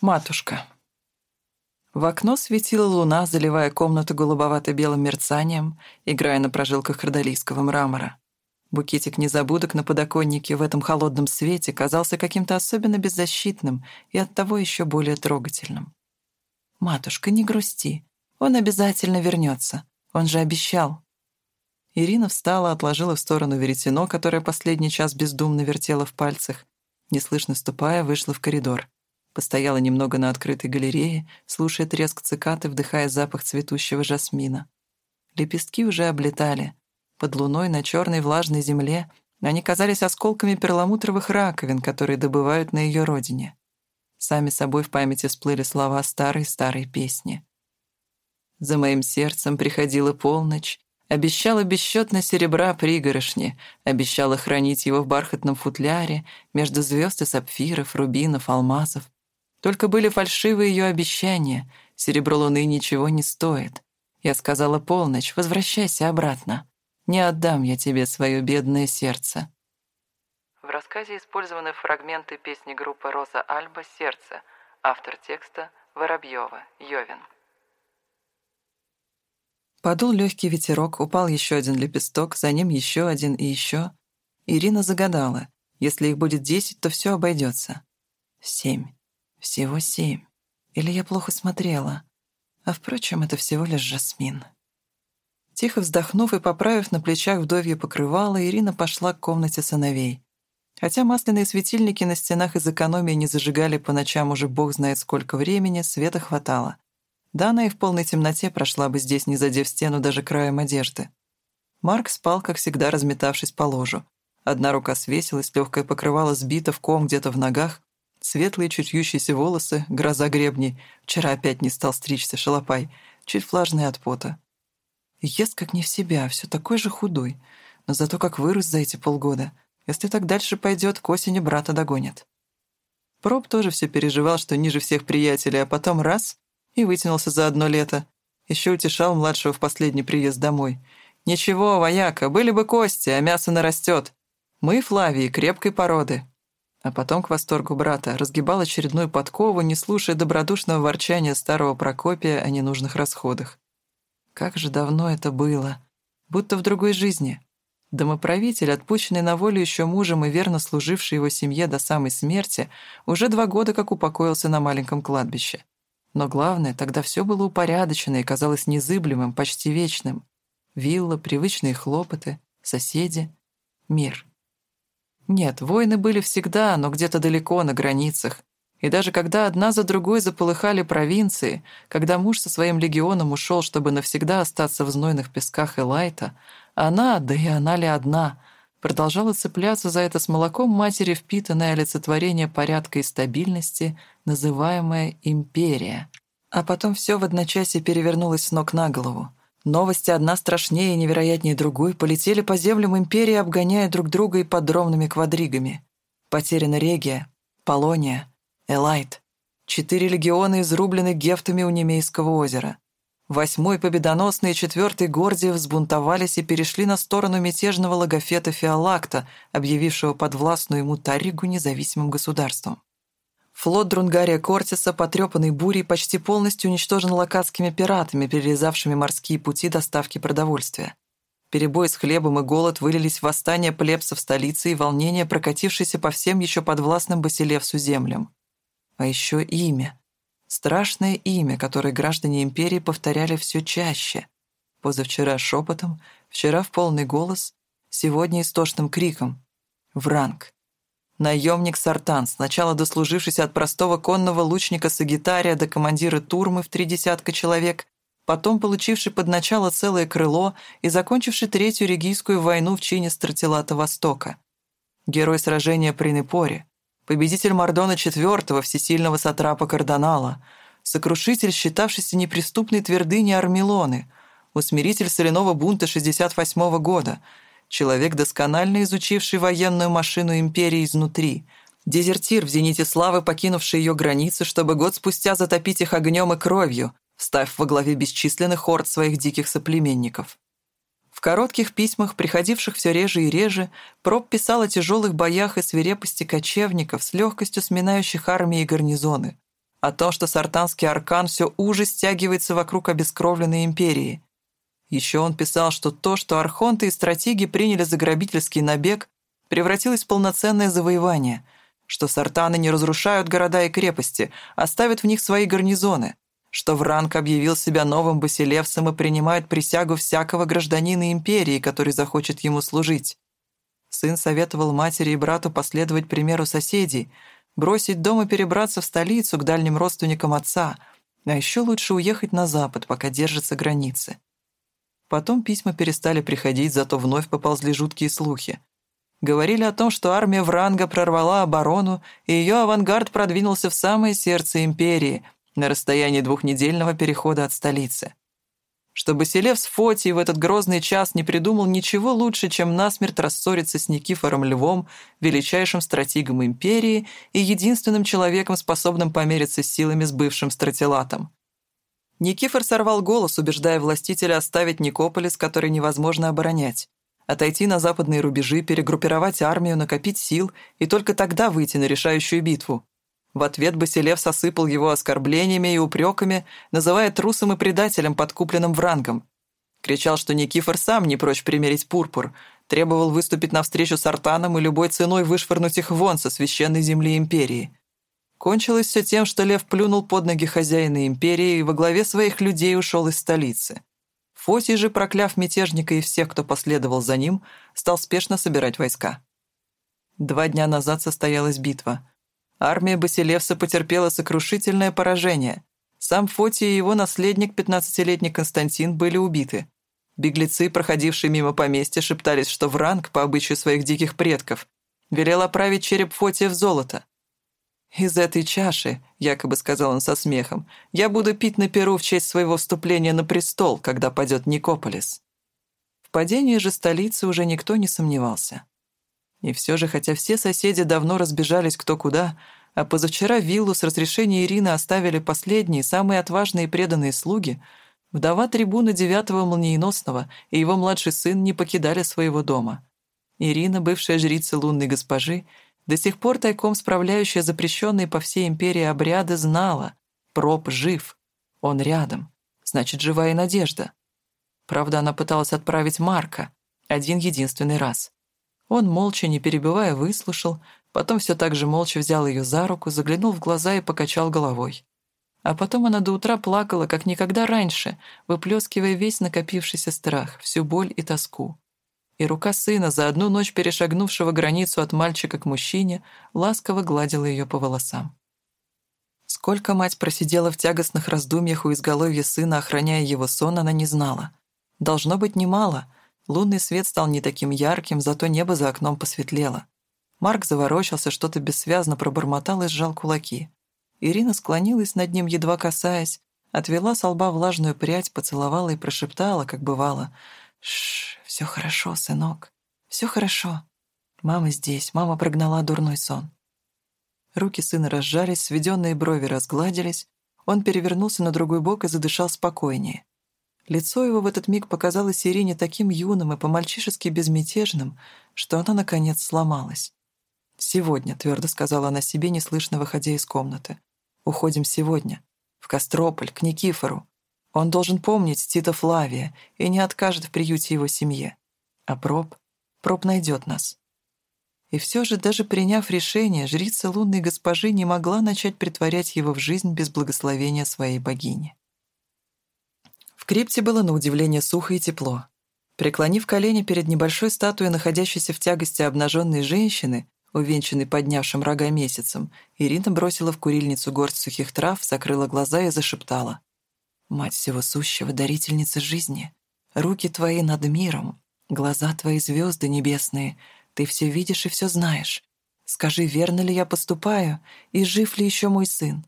Матушка. В окно светила луна, заливая комнату голубовато-белым мерцанием, играя на прожилках родолийского мрамора. Букетик незабудок на подоконнике в этом холодном свете казался каким-то особенно беззащитным и оттого еще более трогательным. «Матушка, не грусти. Он обязательно вернется. Он же обещал». Ирина встала, отложила в сторону веретено, которое последний час бездумно вертела в пальцах. Неслышно ступая, вышла в коридор. Постояла немного на открытой галерее, слушая треск цикаты, вдыхая запах цветущего жасмина. Лепестки уже облетали. Под луной на черной влажной земле они казались осколками перламутровых раковин, которые добывают на ее родине. Сами собой в памяти всплыли слова старой-старой песни. «За моим сердцем приходила полночь, Обещала бесчетно серебра пригорошни, обещала хранить его в бархатном футляре между звезд и сапфиров, рубинов, алмазов. Только были фальшивые ее обещания, серебро луны ничего не стоит. Я сказала полночь, возвращайся обратно. Не отдам я тебе свое бедное сердце. В рассказе использованы фрагменты песни группы «Роза Альба» «Сердце», автор текста Воробьева, Йовин. Подул легкий ветерок, упал еще один лепесток, за ним еще один и еще. Ирина загадала. Если их будет десять, то все обойдется. Семь. Всего семь. Или я плохо смотрела? А впрочем, это всего лишь жасмин. Тихо вздохнув и поправив на плечах вдовье покрывало, Ирина пошла к комнате сыновей. Хотя масляные светильники на стенах из экономии не зажигали по ночам уже бог знает сколько времени, света хватало. Да она и в полной темноте прошла бы здесь, не задев стену даже краем одежды. Марк спал, как всегда, разметавшись по ложу. Одна рука свесилась, легкое покрывало сбито в ком где-то в ногах, светлые чуть вьющиеся волосы, гроза гребней, вчера опять не стал стричься, шалопай, чуть влажный от пота. ест как не в себя, все такой же худой, но зато как вырос за эти полгода. Если так дальше пойдет, к осени брата догонит. Проб тоже все переживал, что ниже всех приятелей, а потом раз и вытянулся за одно лето. Еще утешал младшего в последний приезд домой. «Ничего, вояка, были бы кости, а мясо нарастет. Мы, Флавии, крепкой породы». А потом, к восторгу брата, разгибал очередную подкову, не слушая добродушного ворчания старого Прокопия о ненужных расходах. Как же давно это было. Будто в другой жизни. Домоправитель, отпущенный на волю еще мужем и верно служивший его семье до самой смерти, уже два года как упокоился на маленьком кладбище. Но главное, тогда все было упорядочено и казалось незыблемым, почти вечным. Вилла, привычные хлопоты, соседи, мир. Нет, войны были всегда, но где-то далеко, на границах. И даже когда одна за другой заполыхали провинции, когда муж со своим легионом ушел, чтобы навсегда остаться в знойных песках Элайта, она, да и она ли одна, продолжала цепляться за это с молоком матери впитанное олицетворение порядка и стабильности, называемое «империя». А потом все в одночасье перевернулось с ног на голову. Новости одна страшнее и невероятнее другой полетели по землям империи, обгоняя друг друга и подробными квадригами. Потеряна Регия, Полония, Элайт. Четыре легиона изрублены гефтами у Немейского озера. Восьмой победоносный и четвертый Гордиев взбунтовались и перешли на сторону мятежного логофета Феолакта, объявившего подвластную ему Таригу независимым государством. Флот Друнгария Кортиса, потрепанный бурей, почти полностью уничтожен локатскими пиратами, перерезавшими морские пути доставки продовольствия. Перебой с хлебом и голод вылились в восстание плебсов столицы и волнение, прокатившееся по всем еще подвластным Басилевсу землям. А еще имя. Страшное имя, которое граждане империи повторяли все чаще. Позавчера шепотом, вчера в полный голос, сегодня истошным криком. Вранг. Наемник Сартан, сначала дослужившись от простого конного лучника Сагитария до командира Турмы в три десятка человек, потом получивший под начало целое крыло и закончивший Третью Регийскую войну в чине Стратилата Востока. Герой сражения при Непоре, победитель Мордона IV, всесильного сатрапа Кардонала, сокрушитель, считавшийся неприступной твердыней Армилоны, усмиритель соляного бунта 68 -го года, человек, досконально изучивший военную машину империи изнутри, дезертир в зените славы, покинувший ее границы, чтобы год спустя затопить их огнем и кровью, встав во главе бесчисленных хорд своих диких соплеменников. В коротких письмах, приходивших все реже и реже, Проб писал о тяжелых боях и свирепости кочевников с легкостью сминающих армии и гарнизоны. о том, что сартанский аркан все уже стягивается вокруг обескровленной империи. Еще он писал, что то, что архонты и стратеги приняли за грабительский набег, превратилось в полноценное завоевание, что сартаны не разрушают города и крепости, а ставят в них свои гарнизоны, что Вранг объявил себя новым Басилевсом и принимает присягу всякого гражданина империи, который захочет ему служить. Сын советовал матери и брату последовать примеру соседей, бросить дом и перебраться в столицу к дальним родственникам отца, а еще лучше уехать на запад, пока держатся границы. Потом письма перестали приходить, зато вновь поползли жуткие слухи. Говорили о том, что армия Вранга прорвала оборону, и ее авангард продвинулся в самое сердце империи, на расстоянии двухнедельного перехода от столицы. Что Басилев с Фотией в этот грозный час не придумал ничего лучше, чем насмерть рассориться с Никифором Львом, величайшим стратегом империи и единственным человеком, способным помериться силами с бывшим стратилатом. Никифор сорвал голос, убеждая властителя оставить Никополис, который невозможно оборонять отойти на западные рубежи, перегруппировать армию, накопить сил и только тогда выйти на решающую битву. В ответ Басилев сосыпал его оскорблениями и упреками, называя трусом и предателем, подкупленным врангом. Кричал, что Никифор сам не прочь примерить пурпур, требовал выступить навстречу с Артаном и любой ценой вышвырнуть их вон со священной земли империи. Кончилось все тем, что Лев плюнул под ноги хозяина империи и во главе своих людей ушел из столицы. Фосий же, прокляв мятежника и всех, кто последовал за ним, стал спешно собирать войска. Два дня назад состоялась битва. Армия Басилевса потерпела сокрушительное поражение. Сам Фотий и его наследник, 15-летний Константин, были убиты. Беглецы, проходившие мимо поместья, шептались, что Вранг, по обычаю своих диких предков, велел оправить череп Фотия в золото. «Из этой чаши», — якобы сказал он со смехом, «я буду пить на перу в честь своего вступления на престол, когда падет Никополис». В падении же столицы уже никто не сомневался. И все же, хотя все соседи давно разбежались кто куда, а позавчера виллу с разрешения Ирины оставили последние, самые отважные и преданные слуги, вдова трибуна девятого молниеносного и его младший сын не покидали своего дома. Ирина, бывшая жрица лунной госпожи, до сих пор тайком справляющая запрещенные по всей империи обряды, знала. Проб жив. Он рядом. Значит, живая надежда. Правда, она пыталась отправить Марка. Один единственный раз. Он, молча, не перебивая, выслушал, потом все так же молча взял ее за руку, заглянул в глаза и покачал головой. А потом она до утра плакала, как никогда раньше, выплескивая весь накопившийся страх, всю боль и тоску и рука сына, за одну ночь перешагнувшего границу от мальчика к мужчине, ласково гладила ее по волосам. Сколько мать просидела в тягостных раздумьях у изголовья сына, охраняя его сон, она не знала. Должно быть немало. Лунный свет стал не таким ярким, зато небо за окном посветлело. Марк заворочился, что-то бессвязно пробормотал и сжал кулаки. Ирина склонилась над ним, едва касаясь, отвела с лба влажную прядь, поцеловала и прошептала, как бывало. «Шш, все хорошо, сынок, все хорошо. Мама здесь, мама прогнала дурной сон». Руки сына разжались, сведенные брови разгладились, он перевернулся на другой бок и задышал спокойнее. Лицо его в этот миг показалось Ирине таким юным и по-мальчишески безмятежным, что она, наконец, сломалась. «Сегодня», — твердо сказала она себе, неслышно выходя из комнаты. «Уходим сегодня. В Кострополь, к Никифору. Он должен помнить Тита Флавия и не откажет в приюте его семье. А Проб? Проб найдет нас. И все же, даже приняв решение, жрица лунной госпожи не могла начать притворять его в жизнь без благословения своей богини. В крипте было на удивление сухо и тепло. Преклонив колени перед небольшой статуей, находящейся в тягости обнаженной женщины, увенчанной поднявшим рога месяцем, Ирина бросила в курильницу горсть сухих трав, закрыла глаза и зашептала. Мать всего сущего, дарительница жизни, руки твои над миром, глаза твои звезды небесные, ты все видишь и все знаешь. Скажи, верно ли я поступаю, и жив ли еще мой сын?»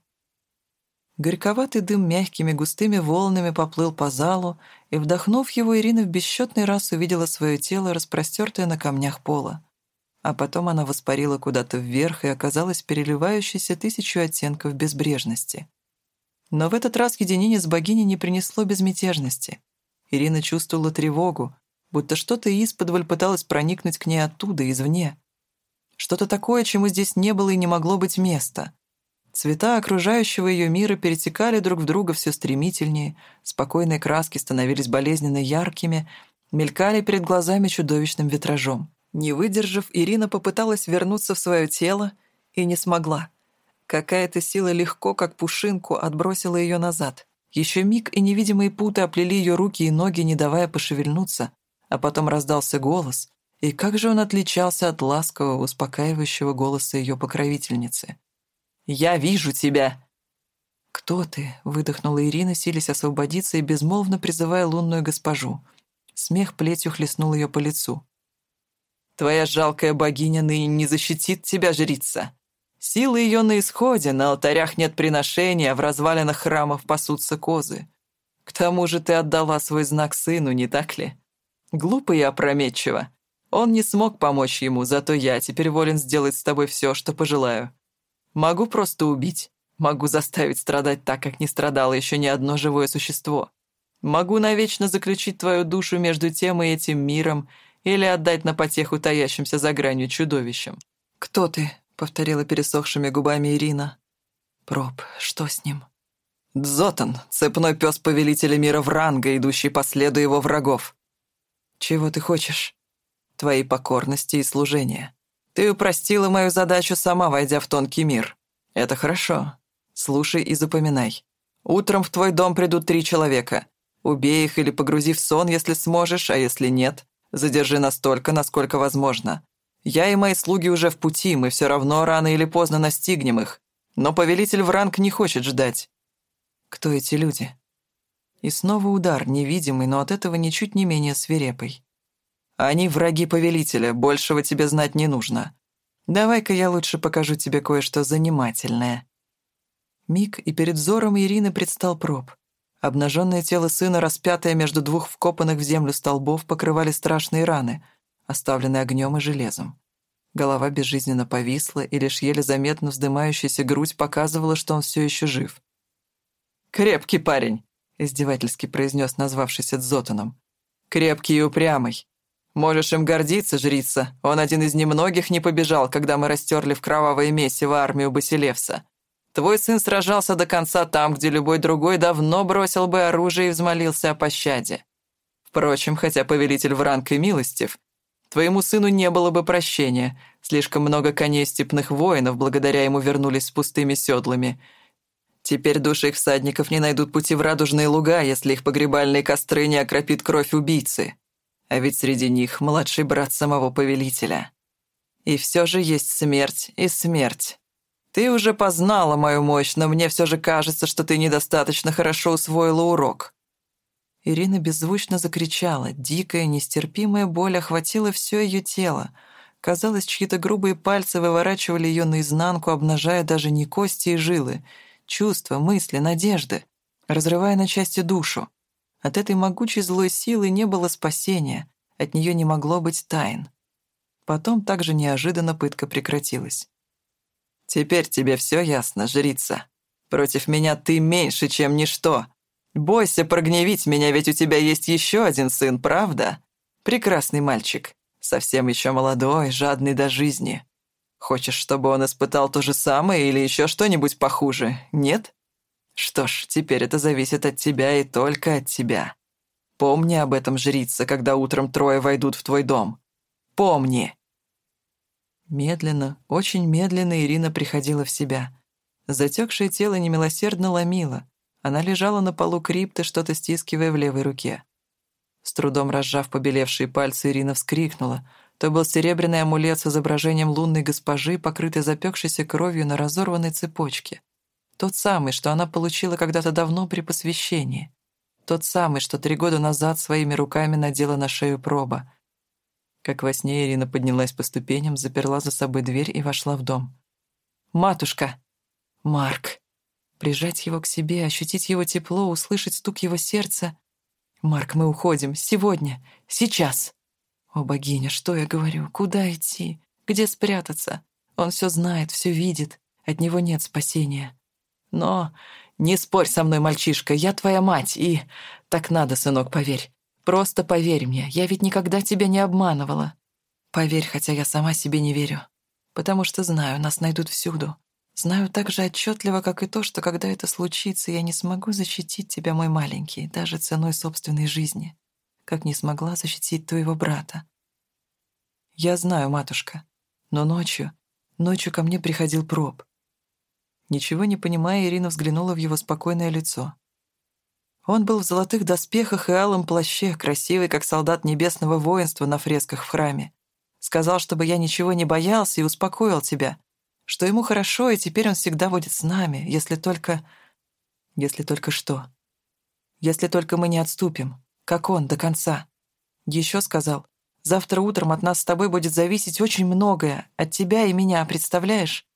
Горьковатый дым мягкими густыми волнами поплыл по залу, и, вдохнув его, Ирина в бесчетный раз увидела свое тело, распростертое на камнях пола. А потом она воспарила куда-то вверх и оказалась переливающейся тысячу оттенков безбрежности — но в этот раз единение с богиней не принесло безмятежности. Ирина чувствовала тревогу, будто что-то исподволь пыталось проникнуть к ней оттуда, извне. Что-то такое, чему здесь не было и не могло быть места. Цвета окружающего ее мира перетекали друг в друга все стремительнее, спокойные краски становились болезненно яркими, мелькали перед глазами чудовищным витражом. Не выдержав, Ирина попыталась вернуться в свое тело и не смогла. Какая-то сила легко, как пушинку, отбросила ее назад. Еще миг, и невидимые путы оплели ее руки и ноги, не давая пошевельнуться, а потом раздался голос. И как же он отличался от ласкового, успокаивающего голоса ее покровительницы. «Я вижу тебя!» «Кто ты?» — выдохнула Ирина, силясь освободиться и безмолвно призывая лунную госпожу. Смех плетью хлестнул ее по лицу. «Твоя жалкая богиня ныне не защитит тебя, жрица. Силы ее на исходе, на алтарях нет приношения, в развалинах храмов пасутся козы. К тому же ты отдала свой знак сыну, не так ли? Глупо и опрометчиво. Он не смог помочь ему, зато я теперь волен сделать с тобой все, что пожелаю. Могу просто убить, могу заставить страдать так, как не страдало еще ни одно живое существо. Могу навечно заключить твою душу между тем и этим миром или отдать на потеху таящимся за гранью чудовищем. «Кто ты?» — повторила пересохшими губами Ирина. «Проб, что с ним?» «Дзотан, цепной пес повелителя мира Вранга, идущий по следу его врагов». «Чего ты хочешь?» «Твоей покорности и служения. Ты упростила мою задачу, сама войдя в тонкий мир. Это хорошо. Слушай и запоминай. Утром в твой дом придут три человека. Убей их или погрузи в сон, если сможешь, а если нет, задержи настолько, насколько возможно. Я и мои слуги уже в пути, мы все равно рано или поздно настигнем их. Но повелитель Вранг не хочет ждать. Кто эти люди? И снова удар, невидимый, но от этого ничуть не менее свирепый. Они враги повелителя, большего тебе знать не нужно. Давай-ка я лучше покажу тебе кое-что занимательное. Миг, и перед взором Ирины предстал проб. Обнаженное тело сына, распятое между двух вкопанных в землю столбов, покрывали страшные раны — оставленный огнем и железом. Голова безжизненно повисла, и лишь еле заметно вздымающаяся грудь показывала, что он все еще жив. «Крепкий парень», — издевательски произнес назвавшийся Дзотаном. «Крепкий и упрямый. Можешь им гордиться, жрица. Он один из немногих не побежал, когда мы растерли в кровавое месиво армию Басилевса. Твой сын сражался до конца там, где любой другой давно бросил бы оружие и взмолился о пощаде. Впрочем, хотя повелитель Вранг и милостив, Твоему сыну не было бы прощения. Слишком много коней степных воинов благодаря ему вернулись с пустыми седлами. Теперь души их всадников не найдут пути в радужные луга, если их погребальные костры не окропит кровь убийцы. А ведь среди них младший брат самого повелителя. И все же есть смерть и смерть. Ты уже познала мою мощь, но мне все же кажется, что ты недостаточно хорошо усвоила урок. Ирина беззвучно закричала. Дикая, нестерпимая боль охватила все ее тело. Казалось, чьи-то грубые пальцы выворачивали ее наизнанку, обнажая даже не кости и жилы. Чувства, мысли, надежды, разрывая на части душу. От этой могучей злой силы не было спасения, от нее не могло быть тайн. Потом также неожиданно пытка прекратилась. «Теперь тебе все ясно, жрица. Против меня ты меньше, чем ничто», Бойся прогневить меня, ведь у тебя есть еще один сын, правда? Прекрасный мальчик, совсем еще молодой, жадный до жизни. Хочешь, чтобы он испытал то же самое или еще что-нибудь похуже, нет? Что ж, теперь это зависит от тебя и только от тебя. Помни об этом, жрица, когда утром трое войдут в твой дом. Помни!» Медленно, очень медленно Ирина приходила в себя. Затекшее тело немилосердно ломило. Она лежала на полу крипты, что-то стискивая в левой руке. С трудом разжав побелевшие пальцы, Ирина вскрикнула. То был серебряный амулет с изображением лунной госпожи, покрытый запекшейся кровью на разорванной цепочке. Тот самый, что она получила когда-то давно при посвящении. Тот самый, что три года назад своими руками надела на шею проба. Как во сне Ирина поднялась по ступеням, заперла за собой дверь и вошла в дом. «Матушка!» «Марк!» Прижать его к себе, ощутить его тепло, услышать стук его сердца. «Марк, мы уходим. Сегодня. Сейчас!» «О, богиня, что я говорю? Куда идти? Где спрятаться? Он все знает, все видит. От него нет спасения. Но не спорь со мной, мальчишка, я твоя мать, и... Так надо, сынок, поверь. Просто поверь мне, я ведь никогда тебя не обманывала. Поверь, хотя я сама себе не верю. Потому что знаю, нас найдут всюду. Знаю так же отчетливо, как и то, что когда это случится, я не смогу защитить тебя, мой маленький, даже ценой собственной жизни, как не смогла защитить твоего брата. Я знаю, матушка, но ночью, ночью ко мне приходил проб. Ничего не понимая, Ирина взглянула в его спокойное лицо. Он был в золотых доспехах и алом плаще, красивый, как солдат небесного воинства на фресках в храме. Сказал, чтобы я ничего не боялся и успокоил тебя, что ему хорошо, и теперь он всегда будет с нами, если только... Если только что? Если только мы не отступим, как он, до конца. Еще сказал, завтра утром от нас с тобой будет зависеть очень многое, от тебя и меня, представляешь?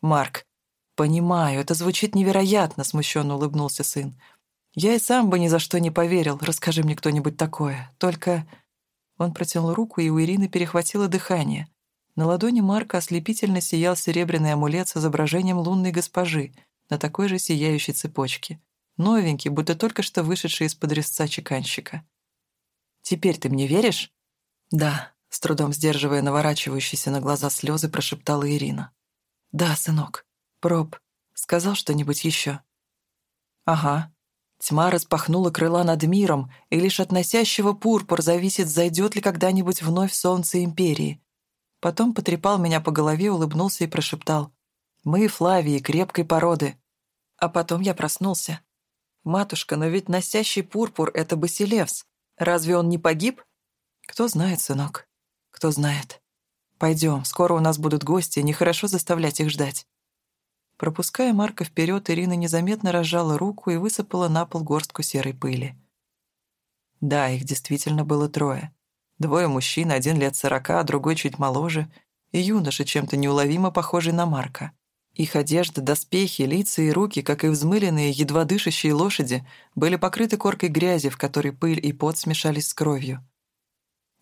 Марк, понимаю, это звучит невероятно, смущенно улыбнулся сын. Я и сам бы ни за что не поверил, расскажи мне кто-нибудь такое. Только...» Он протянул руку, и у Ирины перехватило дыхание. На ладони Марка ослепительно сиял серебряный амулет с изображением лунной госпожи на такой же сияющей цепочке. Новенький, будто только что вышедший из-под резца чеканщика. «Теперь ты мне веришь?» «Да», — с трудом сдерживая наворачивающиеся на глаза слезы, прошептала Ирина. «Да, сынок. Проб. Сказал что-нибудь еще?» «Ага», Тьма распахнула крыла над миром, и лишь от носящего пурпур зависит, зайдет ли когда-нибудь вновь солнце Империи. Потом потрепал меня по голове, улыбнулся и прошептал. «Мы Флавии, крепкой породы». А потом я проснулся. «Матушка, но ведь носящий пурпур — это Басилевс. Разве он не погиб?» «Кто знает, сынок, кто знает. Пойдем, скоро у нас будут гости, нехорошо заставлять их ждать». Пропуская Марка вперед, Ирина незаметно разжала руку и высыпала на пол горстку серой пыли. Да, их действительно было трое. Двое мужчин, один лет сорока, другой чуть моложе, и юноша, чем-то неуловимо похожий на Марка. Их одежда, доспехи, лица и руки, как и взмыленные, едва дышащие лошади, были покрыты коркой грязи, в которой пыль и пот смешались с кровью.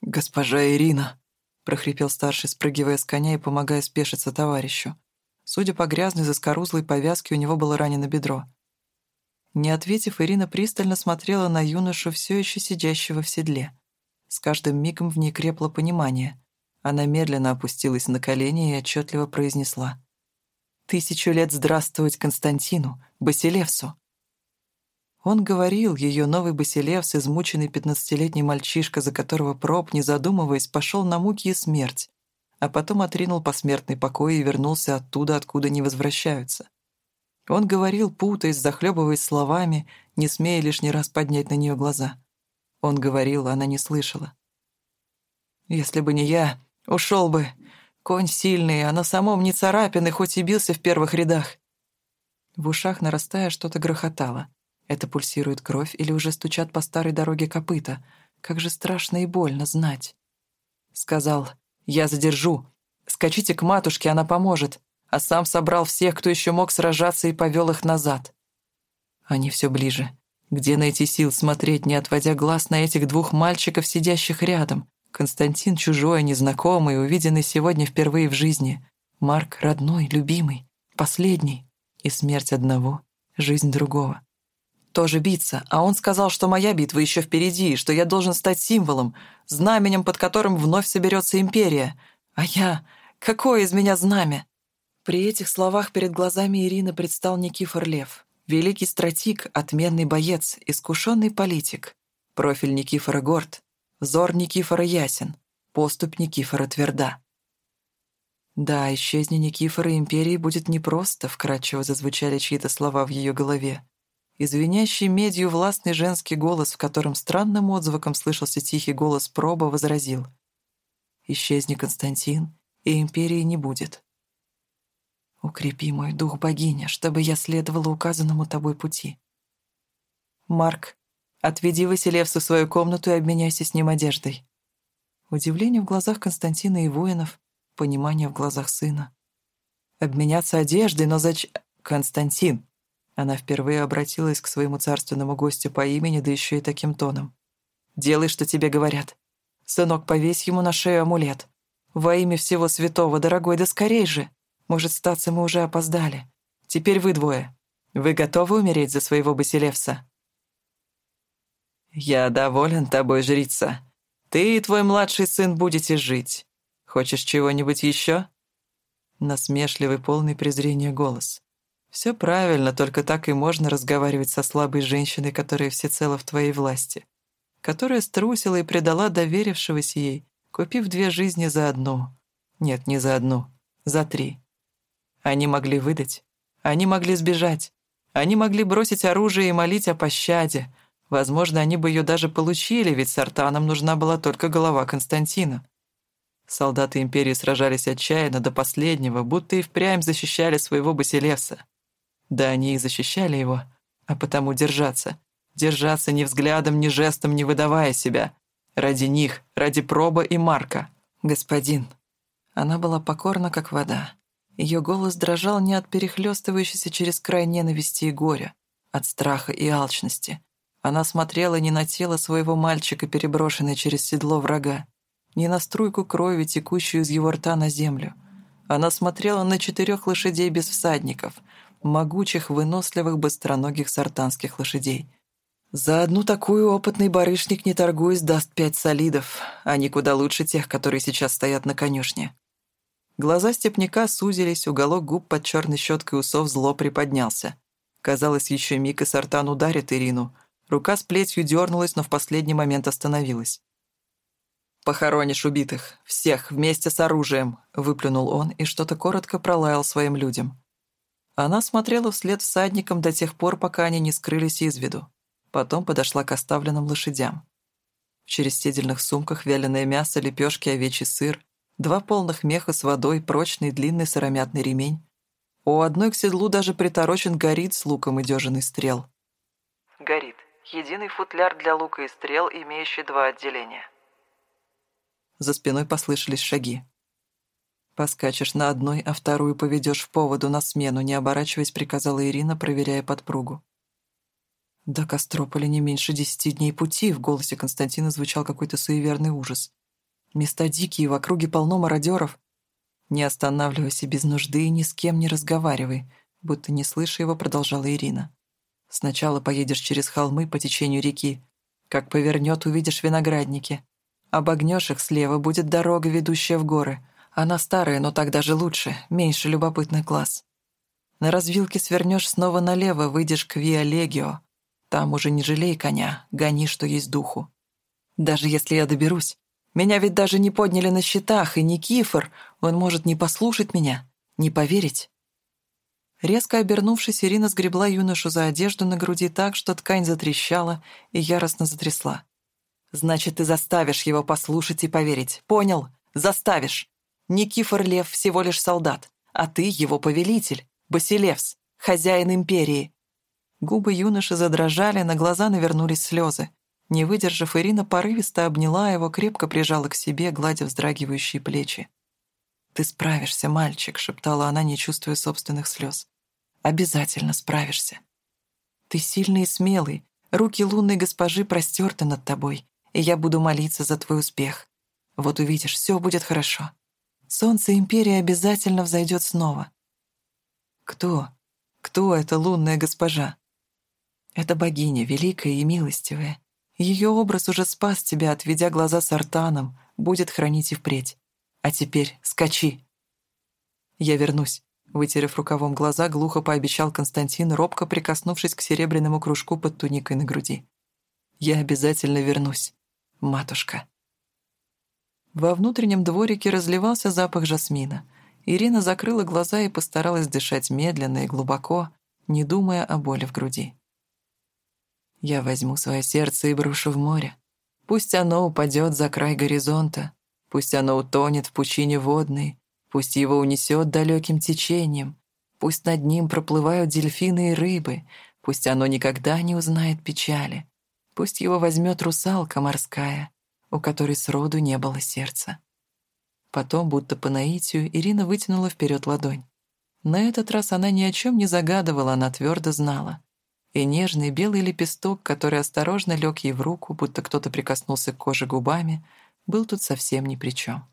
«Госпожа Ирина!» — прохрипел старший, спрыгивая с коня и помогая спешиться товарищу. Судя по грязной заскорузлой повязке, у него было ранено бедро. Не ответив, Ирина пристально смотрела на юношу, все еще сидящего в седле. С каждым мигом в ней крепло понимание. Она медленно опустилась на колени и отчетливо произнесла. «Тысячу лет здравствовать Константину, Басилевсу!» Он говорил, ее новый Басилевс, измученный пятнадцатилетний мальчишка, за которого проб, не задумываясь, пошел на муки и смерть, а потом отринул посмертный покой и вернулся оттуда, откуда не возвращаются. Он говорил, путаясь, захлебываясь словами, не смея лишний раз поднять на нее глаза. Он говорил, она не слышала. «Если бы не я, ушел бы. Конь сильный, а на самом не царапины, хоть и бился в первых рядах». В ушах, нарастая, что-то грохотало. Это пульсирует кровь или уже стучат по старой дороге копыта. Как же страшно и больно знать. Сказал, я задержу. Скачите к матушке, она поможет. А сам собрал всех, кто еще мог сражаться, и повел их назад. Они все ближе. Где найти сил смотреть, не отводя глаз на этих двух мальчиков, сидящих рядом? Константин чужой, незнакомый, увиденный сегодня впервые в жизни. Марк родной, любимый, последний. И смерть одного, жизнь другого тоже биться, а он сказал, что моя битва еще впереди, что я должен стать символом, знаменем, под которым вновь соберется империя. А я... Какое из меня знамя? При этих словах перед глазами Ирины предстал Никифор Лев. Великий стратик, отменный боец, искушенный политик. Профиль Никифора горд, взор Никифора ясен, поступь Никифора тверда. «Да, исчезни Никифора империи будет непросто», — вкратчиво зазвучали чьи-то слова в ее голове и звенящий медью властный женский голос, в котором странным отзвуком слышался тихий голос проба, возразил. «Исчезни, Константин, и империи не будет. Укрепи мой дух, богиня, чтобы я следовала указанному тобой пути. Марк, отведи Василевса в свою комнату и обменяйся с ним одеждой». Удивление в глазах Константина и воинов, понимание в глазах сына. «Обменяться одеждой, но зачем...» «Константин!» Она впервые обратилась к своему царственному гостю по имени, да еще и таким тоном. «Делай, что тебе говорят. Сынок, повесь ему на шею амулет. Во имя всего святого, дорогой, да скорей же. Может, статься мы уже опоздали. Теперь вы двое. Вы готовы умереть за своего Басилевса?» «Я доволен тобой, жрица. Ты и твой младший сын будете жить. Хочешь чего-нибудь еще?» Насмешливый, полный презрения голос. Все правильно, только так и можно разговаривать со слабой женщиной, которая всецело в твоей власти. Которая струсила и предала доверившегося ей, купив две жизни за одну. Нет, не за одну, за три. Они могли выдать, они могли сбежать, они могли бросить оружие и молить о пощаде. Возможно, они бы ее даже получили, ведь Сартанам нужна была только голова Константина. Солдаты Империи сражались отчаянно до последнего, будто и впрямь защищали своего Басилевса. Да они и защищали его, а потому держаться. Держаться ни взглядом, ни жестом, не выдавая себя. Ради них, ради Проба и Марка. «Господин». Она была покорна, как вода. Ее голос дрожал не от перехлёстывающейся через край ненависти и горя, от страха и алчности. Она смотрела не на тело своего мальчика, переброшенное через седло врага, не на струйку крови, текущую из его рта на землю. Она смотрела на четырех лошадей без всадников, могучих, выносливых, быстроногих сартанских лошадей. За одну такую опытный барышник, не торгуясь, даст пять солидов, а не куда лучше тех, которые сейчас стоят на конюшне. Глаза степняка сузились, уголок губ под черной щеткой усов зло приподнялся. Казалось, еще миг и Сартан ударит Ирину. Рука с плетью дернулась, но в последний момент остановилась. «Похоронишь убитых. Всех, вместе с оружием», — выплюнул он и что-то коротко пролаял своим людям. Она смотрела вслед всадникам до тех пор, пока они не скрылись из виду. Потом подошла к оставленным лошадям. В черестедельных сумках вяленое мясо, лепешки, овечий сыр, два полных меха с водой, прочный длинный сыромятный ремень. У одной к седлу даже приторочен горит с луком и дёжиный стрел. Горит. Единый футляр для лука и стрел, имеющий два отделения. За спиной послышались шаги. «Поскачешь на одной, а вторую поведешь в поводу на смену», не оборачиваясь, приказала Ирина, проверяя подпругу. «До Кострополя не меньше десяти дней пути», — в голосе Константина звучал какой-то суеверный ужас. «Места дикие, в округе полно мародеров. Не останавливайся без нужды и ни с кем не разговаривай», будто не слыша его, продолжала Ирина. «Сначала поедешь через холмы по течению реки. Как повернет, увидишь виноградники. Обогнешь их слева, будет дорога, ведущая в горы. Она старая, но так даже лучше, меньше любопытных глаз. На развилке свернешь снова налево, выйдешь к Виа Там уже не жалей коня, гони, что есть духу. Даже если я доберусь, меня ведь даже не подняли на счетах, и Никифор, он может не послушать меня, не поверить. Резко обернувшись, Ирина сгребла юношу за одежду на груди так, что ткань затрещала и яростно затрясла. «Значит, ты заставишь его послушать и поверить. Понял? Заставишь. Никифор Лев всего лишь солдат, а ты его повелитель, Басилевс, хозяин империи». Губы юноши задрожали, на глаза навернулись слезы. Не выдержав, Ирина порывисто обняла его, крепко прижала к себе, гладя вздрагивающие плечи. «Ты справишься, мальчик», — шептала она, не чувствуя собственных слез. «Обязательно справишься. Ты сильный и смелый, руки лунной госпожи простерты над тобой, и я буду молиться за твой успех. Вот увидишь, все будет хорошо солнце Империи обязательно взойдет снова. Кто? Кто эта лунная госпожа? Это богиня, великая и милостивая. Ее образ уже спас тебя, отведя глаза с артаном, будет хранить и впредь. А теперь скачи. Я вернусь. Вытерев рукавом глаза, глухо пообещал Константин, робко прикоснувшись к серебряному кружку под туникой на груди. «Я обязательно вернусь, матушка». Во внутреннем дворике разливался запах жасмина. Ирина закрыла глаза и постаралась дышать медленно и глубоко, не думая о боли в груди. «Я возьму свое сердце и брошу в море. Пусть оно упадет за край горизонта, пусть оно утонет в пучине водной, пусть его унесет далеким течением, пусть над ним проплывают дельфины и рыбы, пусть оно никогда не узнает печали, пусть его возьмет русалка морская, у которой сроду не было сердца. Потом, будто по наитию, Ирина вытянула вперед ладонь. На этот раз она ни о чем не загадывала, она твердо знала. И нежный белый лепесток, который осторожно лег ей в руку, будто кто-то прикоснулся к коже губами, был тут совсем ни при чем.